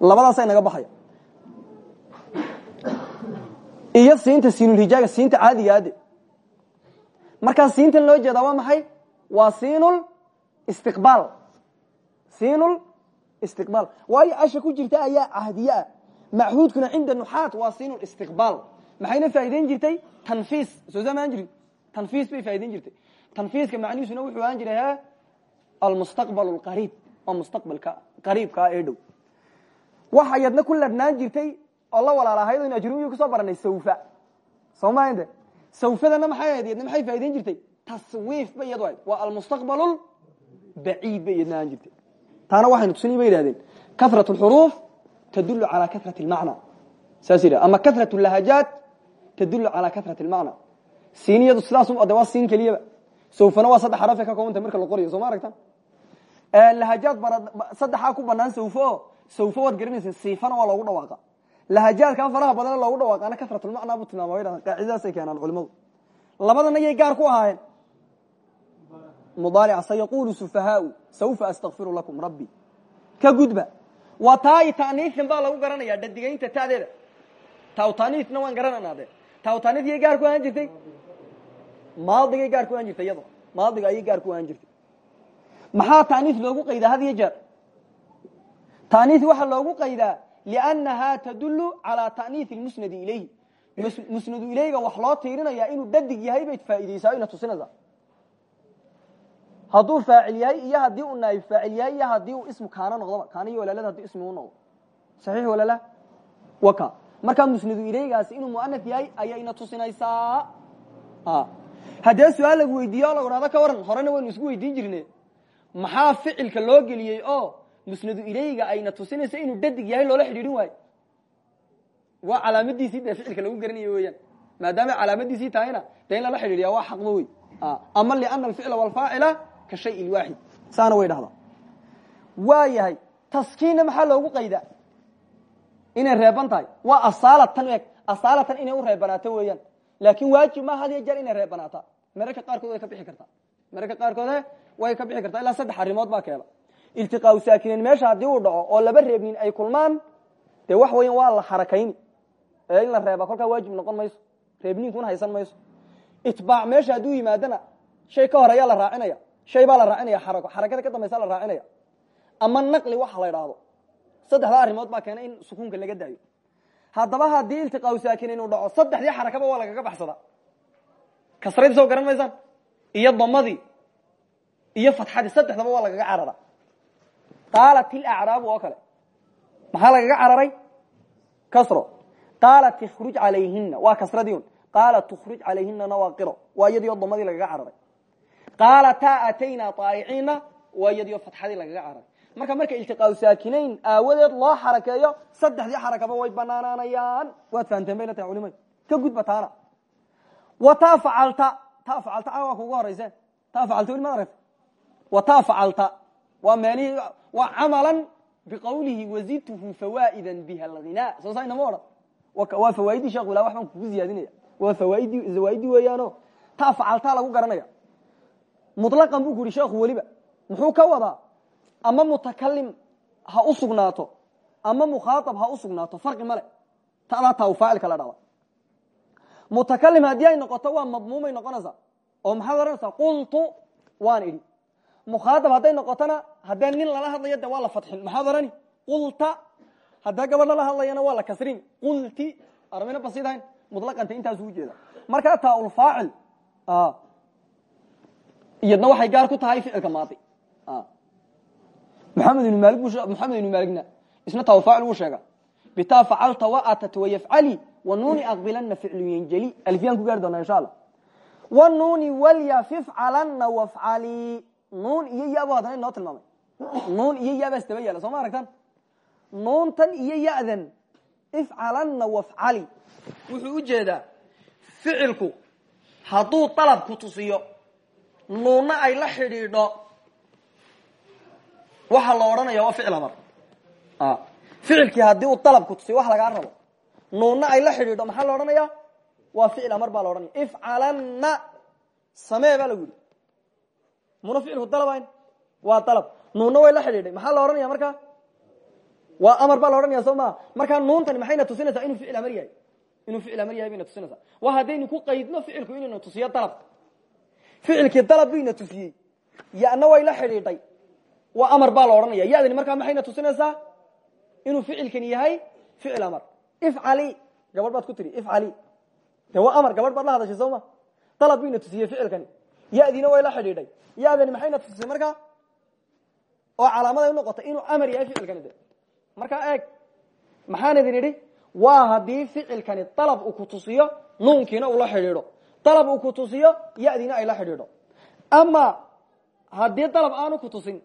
labadaasa naga baxaya iyo siinta siinulhijaaga siinta caadiga ade markaa siintan loo jeedaa waa maxay? Waa siinul istiqbaal. Siinul istiqbaal. Waayo asha ku jirta ayaa cahdiye ah machuudkuna cinda nuxaat waa siinul istiqbaal maxayna faa'ideyn jirtay? Tanfiis. Soo samaan jirin. Tanfiis bay faa'idayn jirtay. Tanfiiska macnihiisuna wuxuu ahaan jiray he almustaqbal alqariib waa mustaqbalka qariibkaa ee dhow. Waxa yadna ku jirtay oo la walaalahayd aynu ajrumiyi ku soo baranay sawfa. Soo sawfadana maxay ahayd? Maxay faa'idayn jirtay? Taswiif ba iyadu ahayd. Waa almustaqbal baciid bay iyadna jirtay. Taana waxaynu tusinay bay yidhahdeen karat lxuruuf tadulu calaa karat lmacna saas yidhah ama karat tadulu calaa karat lmacna siiniyadu sidaas de waa siin keliyaba sawfana waa saddex xarafee ka koobantay marka la qorayo soo ma aragtan lahajaad saddexaa ku banaan sawfo sawfo waad garanaysa siifana waa loogu dhawaaqa lahajaadkaa faraha badana loogu dhawaaqaana karatulmacnaa buu tilmaama way dhahan qaacidadaasay keenaan culimadu labadana yay gaar ku ahaayeen mudaarica sayaqulu sufahaau saufa astakfiru lakum rabbi ka gudba waa taai taniisin baa lagu garanaya dhadigaynta tadeeda tawtaniisna waan garananaa de tawtaniis yay gaar ku ahaan jirtay? Maadigay gaar ku ahaan jirtay iyado maadiga ayay gaar ku ahaan jirtay. Maxaa taniis loogu qaydaa had iyo jeer? Taniis waxaa loogu qaydaa liannaha tadulu calaa ta'niisi lmusnadi ilayhi. Musnadu ilayga wax loo tiirinayaa inuu dhadig yahay bay faaideysaa ina tusinaysaa hadduu faacil yahay iyo haddii uu naayib faacil yahay iyo haddii uu ismu kaana noqdoba kaana iyo walaalada haddii ismi u noqdo. Saxiix walaala? Waka markaa musnadu ilaygaasi inuu muanaf yahay ayaa ina tusinaysaa. Haddee su'aal lagu weydiiye o lagu dhahdo ka waran horena waynu isku weydiin jirne maxaa ficilka loo geliyey oo musnadu ilayga ayna tusinaysa inuu dhadig yahay loola xidhiidhin waayo? Waa calaamadiisii dee ficilka lagu garanayo weeyaan. Maadaamay calaamadiisii tahayna dee in lala xidhiidhiya waa xaqba wey ama liana alficla walfaacila ka shay lwaaxid saana way dhahdaa. Waa yahay taskiinna maxaa loogu qaydaa inay reeban tahay. Waa asaalatan eg. Asaalatan inay u reebanaato weeyaan. Laakin waajib ma had iyo inay reebanaataa mararka qaarkood way ka bixi kartaa. Mararka qaarkoode way ka bixi kartaa. Ilaa saddex arrimood baa keela iltiqaau saakinen meesha haddii uu dhaco oo laba reebnin ay kulmaan dee wax weyan waa la xarakayni. Ee in la reeba kolkaa waajib noqon mayso. Reebniinkuna haysan mayso. Itbaac meesha hadduu yimaadana shay ka horeeyaa la raacinaya. Shay baa la raacinaya xarako xarakada ka dambaysa la raacinaya. Ama naqli waxa la idhaahdo saddexdaa arrimood baa keena in sukuunka laga daayo. Haddaba haddii iltiqaau saakinen uu dhaco saddexdii xarakaba waa lagaga baxsada. Kasradii soo garan maysaan? Iyo damadii iyo fatxadii saddexdaba waa lagaga carara. Qaalat ilacraabu oo kale. Maxaa lagaga cararay? Kasro. Qaalat ikhruj calayhina waa kasradii un. Qaalat tukhruj calayhinana waa qiro waa iyadiio damadii lagaga cararay. Qaalataa ataynaa aa'iciina waa iyadiio fatxadii lagaga marka marka iltiqaau saakinayn aawadeed loo xarakeeyo saddexdii xarakaba way banaanaanayaan. Waad fahamteen bayna tahay culimadu. Ka gudba taana. Wa taa facalta taa facalta caa waa kugu horeyseen taa facalta weli maad aragta wa taa facalta waa meelihii waa camalan biqawlihi wazidtuhu fawaa'idan biha alghina soo saa inama odhan waa fawaaidii sheekhu ila wax baan kugu ziyaadinaya. Waa fawaaidii zawaaidii weeyaano. Taa facaltaa lagu garanaya muطlaqan buu ku yihi sheekhu weliba. Muxuu ka wadaa ama mutakalim ha u sugnaato. Ama mukhaaab ha u sugnaato. Farqi male. Tadaa taa faacilka la dhada mutakalim haddii ay noqoto waa madmuumay noqonaysaa oo maxaad ohanaysaa qultu waan idhi. Mukhaaab hadday noqotona haddee nin lala hadlayo de waa la fadxin maxaad orani qulta haddee gabadh lala hadlayana waa la kasrin. Qulti armina basidahayn mutlaqanta intaasu ujeeda markaa taaulfaacil iyadna waxay gaar ku tahay ficilka maadi maxamed ibnu maaligna isna taaulfaacil wuu sheega. Bitaa facalta waatat wayafcali wanuuni aqbilana ficlu yanjeli alfiyaan ku gaari doona insha allah wanuuni walya fifcalana wafcali nuun iyo yabo haddana inoo tilmaamay. Nuun iyo yabaa isdaba yaalla soo ma aragtaan? Nuuntan iyo yadan ifcalanna wafcali wuxuu u jeedaa ficilku hadduu dalabku tusiyo nuunna ay la xidhiidho waxaa la odhanaya waa ficil amar ficilkii haddii uu dalabku tusiyo wax lagaa rabo nuunna ay la xidhiidho maxaa la odhanaya waa ficil amar baa la odhanaya ifcalanna samee baa lagu yidhi muna ficilku waa dalab nuunna way la xidhiidhay maxaa la odhanaya markaa waa amar baa la odhanaya soo maa markaa nuuntani maxayna tusinaysaa inuu ficil amar yahay? Inuu ficil amar yahay bayna tusinaysaa. Waa haddaynu ku qaydno ficilku inaynu tusiyo dalab ficilkii dalab bayna tusiyey. Yana way la waa amar baa la odhanaya. Yadani markaa maxayna tusinaysaa? Inuu ficilkani yahay ficil amar. Ifcali gabadh baad ku tiri ifcali de waa amar gabadh baad la hadashay soo ma dalab buyna tusiyey ficilkani. Way la xidhiidhay. Yadani maxayna tusisay markaa oo calaamaday unoqotay inuu amar yahay ficilkani de eeg maxaan idin idhi? Waa haddii ficilkani uu ku tusiyo nuunkiina uu la xidhiidho. Dalab uu ku tusiyo yadiina ay la xidhiidho. Ama haddii dalab aanu ku tusin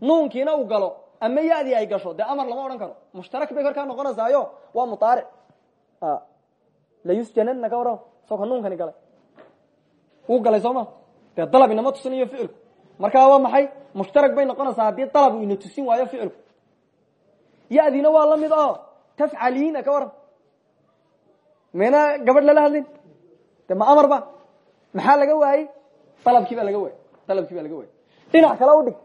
nuunkiina uu galo ama yadii ay gasho dee amar lama odhan karo. Mushtarak bay korkaa noqonaysaayo waa muaaric layusjanana ka waran soo ka nuunkani galay. Wuu galay soo ma? Dee dalab inama tusinayo ficilku. Markaa waa maxay? Mushtarak bay noqonaysaa haddii dalab uu ina tusin waayo ficilku. Yadiina waa la mid oo tafcaliina ka waran. Mayna gabadh lala de ma amar ba? Maxaa laga waayey? Dalabkii laga waayey. Dalabkii laga waayey. Dhinac kale udhig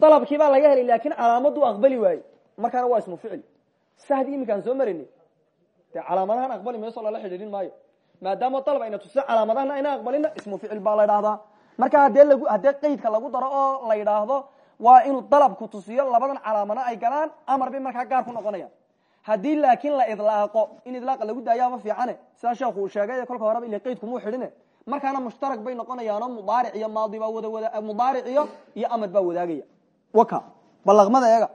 dalabkii baa laga helay laakin calaamadu aqbali waaye markaana waa ismu ficil sahdi iminkaan soo maranay dee calaamadahan aqbali mayso lala xidhiidhin maayo maadaama dalab ayna tusi calaamadahana ayna aqbalina ismu ficil baa la idhaahdaa marka haddee lag haddee qeydka lagu daro oo la yidhaahdo waa inuu dalabku tusiyo labadan calaamado ay galaan amar bay markaa gaar ku noqonayaan haddii laakin la idlaaqo in idlaaqa lagu daayaama fiicane sidaa sheekhu uu sheegay kolka horeba ila qeydkumuu xidhine markaana mushtarak bay noqonayaanoo mudaaric iyo maadi baa wada wada mudaaric iyo iyo amar baa wadaagaya waka balaqmada eega.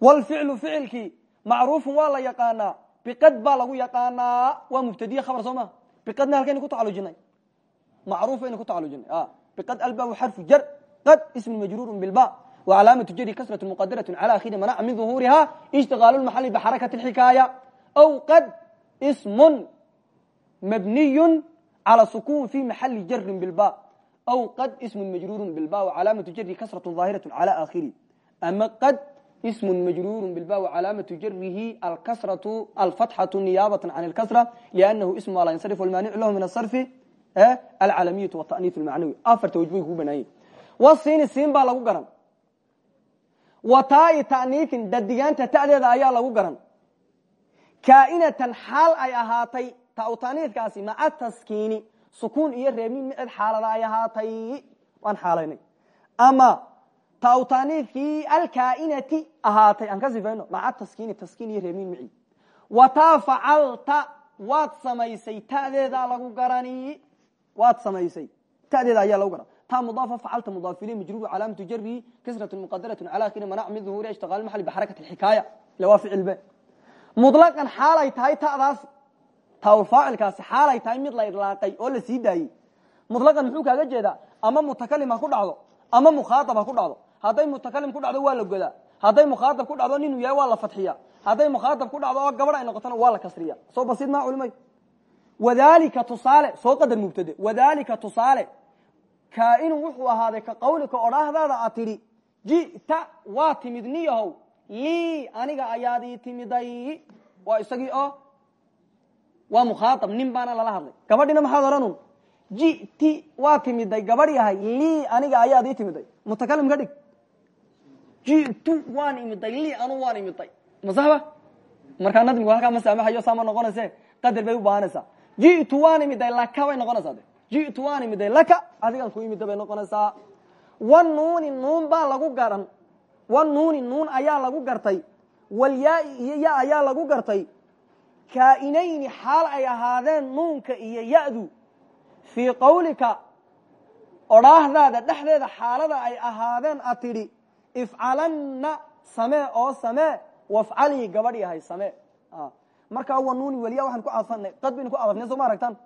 Wlficlu ficilkii macruufu waa la yaqaanaa biqad baa lagu yaqaanaa waa mubtadiye khabar soo ma? Biqadna halkaynu ku tacalujinay. Macruuf aynu ku tacalujinay. Ah, biqad albaabu xarfu jar qad ismu majruurun bilba wacalaamatu jari kasratu muqadaratu cala akhiri manaca min duhuuriha ishtiqaalu lmaxali bixarakati lxikaaya aw qad ismun mabniyu cala sukuun fi maxali jarin bilba w qad ismun majruurun bilba calaamatu jari kasratu aahiratu cala akhiri ama qad ismun majruurun bilba calaamatu jarihi alkasratu alfatxatu niyaabatan can اlkasra liannahu ismu alaa yansarif almaanicu lahu min asarfi alcalamiyatu wataniif lmacnawi afarta waj bay kugu banaayeen wasiini siin baa lagu garan wa taai taniifin dadigaanta ta'deeda ayaa lagu garan kaa'inatan xaal ay ahaatay ta u taniifkaasi maca taskiini sukuun iyo reebnin miced xaalada ay ahaatay waan xaalaynay ama ta ta'niifkii alkaainati ahaatay aan ka sifayno maca taskiini taskiin iyo reebnin mici wataa facalta waad samaysay ta'deedaa lagu garani waad samaysay ta'deeda ayaa lagu garan ta mudaafa facalta mudaaf ilay majruur calaamatu jarihi kasratu muqadaratu cala akhiri manac min duhuuri ishtiqaal maxali bixarakati alxikaaya ila waa ficil be mutlaqan xaalay tahay ta'daasi taawlfaacilkaasi xaalay tahay mid la idlaaqay oo la sii daayey. Muxuu kaaga jeedaa? Ama mutakalim ku dhacdo ama mukhaatab ha ku dhacdo. Hadday mutakalim ku dhacdo waa la godaa. Hadday mukhaatab ku dhacdo ninuu yahay waa la fadxiya hadday mukhaatab ku dhacdo gabadh ay noqotona waa la kasriya soo basiid maa culimay? Wadalika tusaale soo qadar mubtade wadalika tusaale kaainu wuxuu ahaaday ka qawlika odhaahdaada a tidhi jita waa timid niyahow. Aniga ayaad timiday. Waa isagii oo waa mukhaaab nin baana lala hadlay. Gabadhina maxaad odhanun jiti waa timiday. Gabadh yahay aniga ayaad ii timiday. Mutakalim ka dhig. Jitu waan imiday. Lii anu waan imiday. Masaba markaa nadmigu halkaa ma saamaxayo saama noqonayse qadar bay u baahanaysaa jitu waan imiday. Laka bay noqonaysaa de. Jitu waan imiday. Laka adigan ku imida bay noqonaysaa. Wanuuni nuun baa lagu garan. Wanuuni nuun ayaa lagu gartay. Walyaai iyo ya ayaa lagu gartay kaainayni xaal ay ahaadeen nuunka iyo yadu. Fii qawlika odhaahdaada dhexdeeda xaalada ay ahaadeen a tidhi ifcalanna samee oo samee wafcalii gabadh yahay samee. Markaa wanuuni walya waxaan ku cadfanay qad baynu ku cadafnay soo ma aragtaan?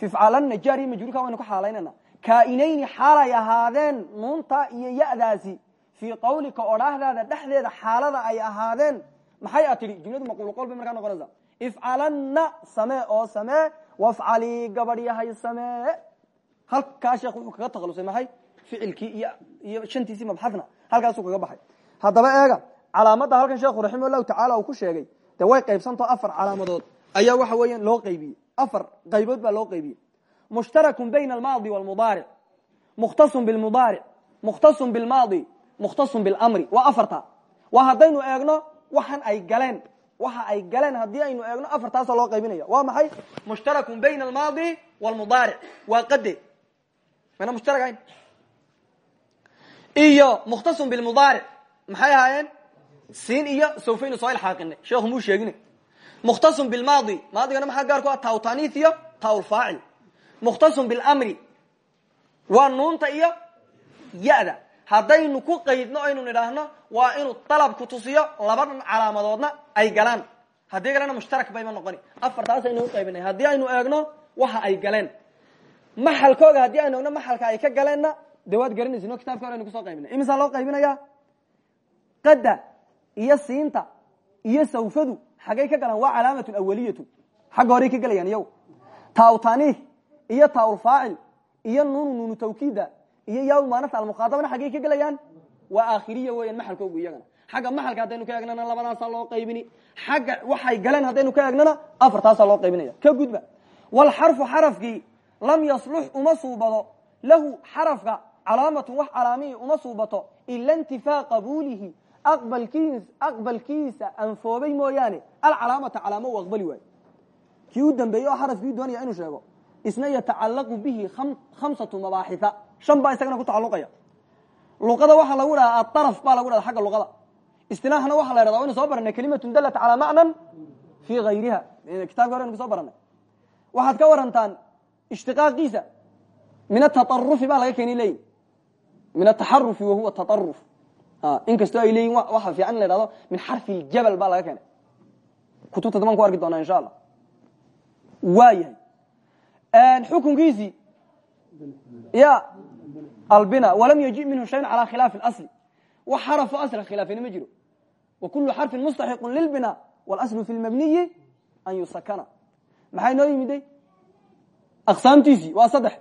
Fifcalanna jaariya majruurka waynu ka xaalaynana kaainayni xaalay ahaadeen nuunta iyo ya'daasi. Fii qawlika odhaahdaada dhexdeeda xaalada ay ahaadeen. Maxay a tidhi? Jumladu maquul qol bay markaa noqonaysa ifcalanna samee oo samee wafcalii gabadh yahay samee halkaa sheekh wuxuu kaga takhalusay maxay? Ficilkii iyo iyo shantiisii mabxadna halkaasuu kaga baxay. Haddaba eega calaamadda halkan sheekhu raximah llahu tacala uu ku sheegay dee way qaybsantao afar calaamadood. Ayaa waxa weeyaan loo qaybiyey. Afar qaybood baa loo qaybiyey. Mushtarakun bayna almaadi walmudaaric mukhtasun bilmudaaric mukhtasun bilmaadi. Mukhtasun bilamri. Waa afarta. Waa haddaynu eegno waxan ay galeen waxa ay galeen haddii aynu eegno afartaasoo loo qaybinaya waa maxay? Mushtarakun bayna almaadi walmudaaric waa qade mana mushtarak ahayn iyo mukhtasun bilmudaaric maxay ahaayeen? Siin iyo sawfaynu soo ilxaaqinay sheekhu muu sheegina mukhtasun bilmaadi. Maadigana maxaa gaar ku ah? Tawtaniis iyo taaulfaacil mukhtasun bilmri waa nuunta iyo ya-da haddaynu ku qaydno aynu nidhaahno waa inuu dalabku tusiyo labadan calaamadoodna ay galaan. Haddii galena mushtarak bayma noqoni. Afartaasaynu uqaybinay haddii aynu eegno waxa ay galeen. Maxalkooga haddii aynu eegno maxalka ay ka galeenna de waad kitabka hore aynu ku soo qaybinay. Imisaa loo qaybinaya qada iyo siinta iyo sawfadu xaggay ka galaan waa calaamatun awaliyatu xagga horey ka gelayaan iyagu taawtaniih iyo taaulfaacil iyo nuunu nuunu tawkiida iyo yawmanata almukhaadabana xaggay ka gelayaan? Waa aakhiriya weeyaan maxalkoogu iyagana. Xagga maxalka haddaynu ka eegnana labadaasaa loo qaybini. Xagga waxay galeen haddaynu ka eegnana afartaasaa loo qaybinaya. Ka gudba. Walxarfu xarafkii lam yaslux uma lahu xarafka calaamatun wax calaamihii uma suubato ila intifaa qabuulihi aqbalkiis aqbalkiisa anfoobay mooyaane. Alcalaamata calaamo u aqbali waayo. Kii u dambeeyey oo xarafkii doonaya inuu sheego. Isna yatacalaqu bihi khamsatu mabaaxitha shan baa isagana ku tacaluqaya luqada waxaa lagu dhaha aaraf baa lagu dhahda xagga luqada. Istilaaxna waxaa la ydhahda waynu soo baranay kalimatun dalat calaa macnan fii hayriha kitabka hore aynu ku soo baranay. Waxaad ka warantaan ishtiqaaqiisa min ataarufi baa laga keeni leeyihi min ataxarufi wahuwa taaruf inkastoo ay leeyihiin waxa fiican in la hahdo min xarfi ljabal baa laga keenay. Kutubta daban ku arki doonaa insha allah. Waa yahay xukunkiisii. Ya albina walam yaji minhu shayn calaa khilaafi asli wax xarafo asla khilaafina ma jiro. Wa kullu xarfin mustaxiqu lilbina walaslu fi lmabniyi an yusakana maxaa inoo yimiday aqsaamtiisii waa saddex.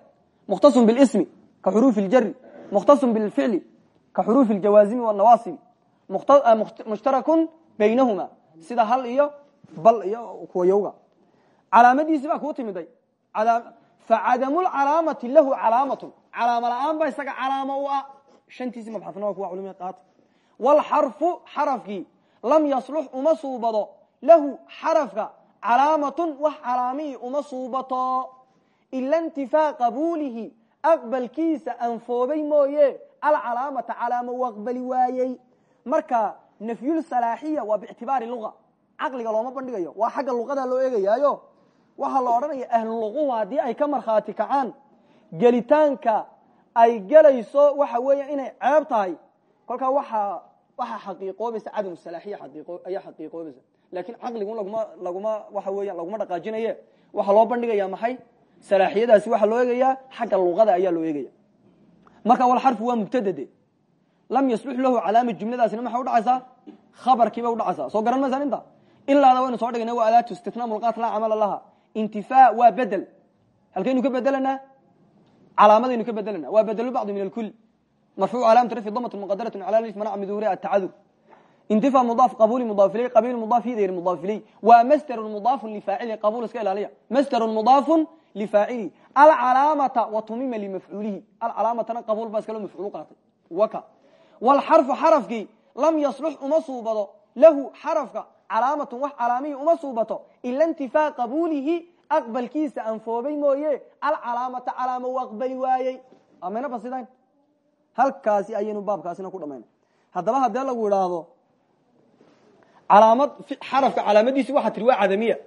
Mukhtasun bilismi ka xuruufi ljari mukhtasun bilficli ka xuruufi ljawaazimi wanawaasibi ah, mushtarakun baynahuma. Sida hal iyo bal iyo kuwa yowga. Calaamadiisii baa kuu timiday facadamu lcalaamati lahu calaamatun calaamo la'aan ba isaga calaamo u ah. Shantiisi mabxasna waa kuwa culumia qaata wlxarfu xarafkii lam yaslux uma suubado. Lahu xarafka calaamatun wax calaamihii uma suubato. Ila intifaa qabuulihi aqbalkiisa anfoobay mooye. Alcalaamata calaamo u aqbali waayey. Marka nafyulsalaaxiya waa biictibaari luga caqliga looma bandhigayo. Waa xagga luqada loo eegayaayo. Waxaa la odhanaya ay ka markhaati gelitaanka ay gelayso waxa weeya inay ceeb tahay. Kolkaa waxa waxaa xaqiiqoobaysa cadam salaaxiya ayaa xaqiiqoobaysa. Lakin caqligu laguma laguma waxa weya laguma dhaqaajinaye. Waxaa loo bandhigaya maxay? Salaaxiyadaasi waxaa loo eegayaa xagga luqada ayaa loo eegaya marka walxarfu waa mubtadade. Lam yaslux lahu calaama jumladaasina maxay udhacaysaa khabarkiibay udhacaysaa soo garan maysaan inta ilaada waynu soo dhigna waa adaatu istina mulqaat laa camala laha intifaa waa bedel. Halkaynu ka bedelanaa calaamadaynu ka bedelana waa bedel bacdi min alkul marfuuc calaamatu rafci damat muqadarat cala alif manac min duhuri atacadur intifa mudaaf qabuli mudaaf ilay qabiil mudaaf hidayr mudaaf ilay waa masderun mudaafun lifaacili qabuul iska ilaaliya. Masderun mudaafun lifaacili alcalaamata wa tumima limafcuulihi alcalaamatana qabuul baa iskalo mafcuul qaatay. Waka. Walxarfu xarafkii lam yaslux uma suubado. Lahu xarafka calaamatun wax calaamihii uma suubato ila intifaa qabuulihi aqbalkiisa anfoobay mooye alcalaamata calaamo u aqbali waayey amana basidayn halkaasi ayaynu baabkaasina ku dhamayna haddaba haddee lagu idhaahdo calaamad xarafka calaamadiisi waxaa tiri waa cadamiya.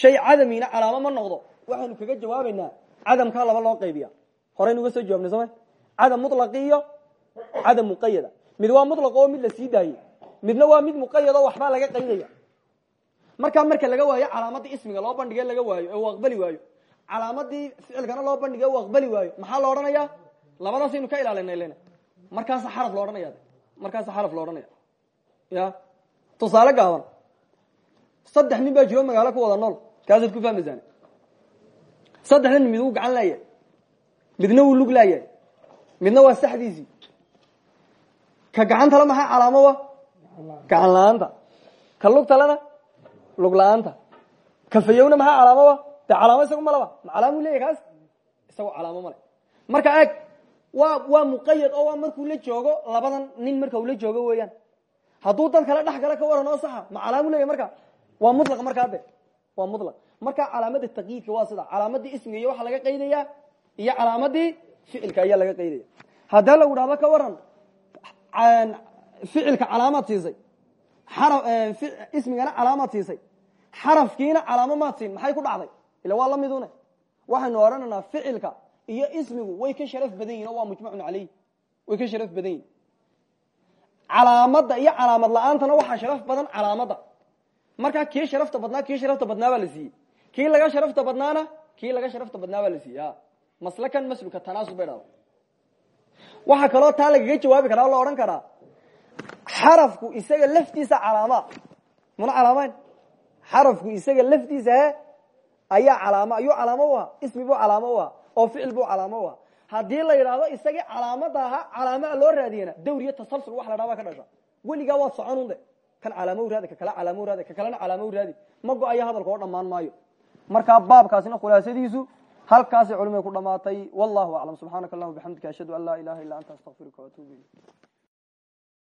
Shay cadamina calaamo ma noqdo. Waxaynu kaga jawaabaynaa cadamkaa laba loo qaybiya horeynu uga soo jawaabnay sooma cadam mulaqi iyo cadam muqayada mid waa mulaq oo mid la sii daayey midna waa mid muqayad oo waxbaa laga qaydaya markaa marka laga waayo calaamadii ismiga loo bandhige laga waayo ee uu aqbali waayo. Calaamadii ficilkana loo bandhige u aqbali waayo. Maxaa la odhanaya labadaasaynu ka ilaalina len markaasa xaraf lo odhanaya markaasa xaraf lo odhanaya ya? Tusaale gaaban. Saddex nin baa jooga magaalo ku wada nool. Kaasaad ku fahmaysaan saddexda nin mid wuu gacan laayahay midna wuu lug laayahay midna waa saxdiisii ka gacantale maxaa calaamo wa? Gacan la'aanta. Ka lug la'aanta ka fayowna maxaa calaamo wa? De calaamo isagu malaba ma calaamu leeyahy kaas? Isagoo calaamo male marka eeg waa waa muqayad oo waa markuu la joogo labadan nin marka uu la joogo weeyaan. Hadduu dad kale dhex gala ka waran oo saxa ma calaamu leeyahy marka? Waa mulaq markaa de waa mulaq marka calaamada taqyiidka waa sida calaamadii ismiga iyo waxaa laga qaydaya iyo calaamadii ficilka ayaa laga qaydaya. Haddee lagu dhahdo ka waran ficilka calaamaad siisay ismigana calaamaad siisay xarafkiina calaamo maad siin maxay ku dhacday? Ila waa lamidune waxaynu odhanaynaa ficilka iyo ismigu way ka sharaf badan yihiin oo waa mujmacun caleyh way ka sharaf badan yihiin calaamada iyo calaamad la'aantana waxaa sharaf badan calaamada markaa kii sharafta badnaa kii sharafta badnaa baa la siiyey. Kii laga sharafta badnaana kii laga sharafta badnaa baa la siiyey. Maslakan masluka tanaasub bay dhahda waxaa kaloo taa lagaga jawaabi karaa o la odhan karaa xarafku isaga laftiisa calaama. Muna calaamayn xarafku isaga laftiisa he ayaa calaamo ayuu calaamo u ismi buu calaamo u oo ficil buu calaamo u aha haddii la yidhaahdo isagii calaamada ahaa calaamaa loo raadiyana dawr tasalsul wax la baa ka dhasha. Weligaa waad soconun de kan calaamo raadi ka kale calaamo raadi ka kalena calaamo raadi. Ma go'ayo hadalka maayo. Markaa baabkaasina khulaasadiisu halkaasay culimada ku dhamaatay wallahu aclam subxaanaka allahuma ashhadu an laa ilaha illa anta astaqfiruka waatubu ilayk